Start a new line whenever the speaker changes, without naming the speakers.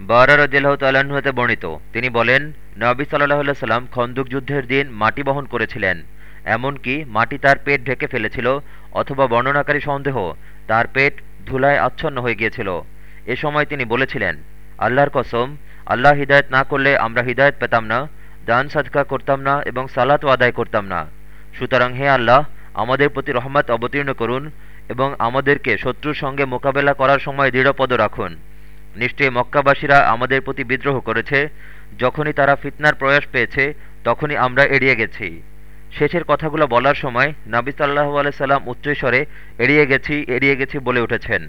বারা রদিল্লাহ তাল্লাহতে বর্ণিত। তিনি বলেন, নবী সাল্লাহ সাল্লাম খন্দুক যুদ্ধের দিন মাটি বহন করেছিলেন। এমনকি মাটি তার পেট ঢেকে ফেলেছিল অথবা বর্ণনাকারী সন্দেহ তার পেট ধুলায় আচ্ছন্ন হয়ে গিয়েছিল। এ সময় তিনি বলেছিলেন, আল্লাহর কসম, আল্লাহ হিদায়ত না করলে আমরা হিদায়ত পেতাম না, দান সাদকা করতাম না এবং সালাতও আদায় করতাম না। সুতরাং হে আল্লাহ, আমাদের প্রতি রহমত অবতীর্ণ করুন এবং আমাদেরকে শত্রুর সঙ্গে মোকাবেলা করার সময় দৃঢ়পদ রাখুন। নিশ্চয়ই মক্কাবাসীরা আমাদের প্রতি বিদ্রোহ করেছে। যখনই তারা ফিতনার প্রয়াস পেয়েছে, তখনই আমরা এড়িয়ে গেছি। শেষের কথাগুলো বলার সময় নাবি সাল্লাহু আলাইসাল্লাম উচ্চস্বরে, এড়িয়ে গেছি এড়িয়ে গেছি বলে উঠেছেন।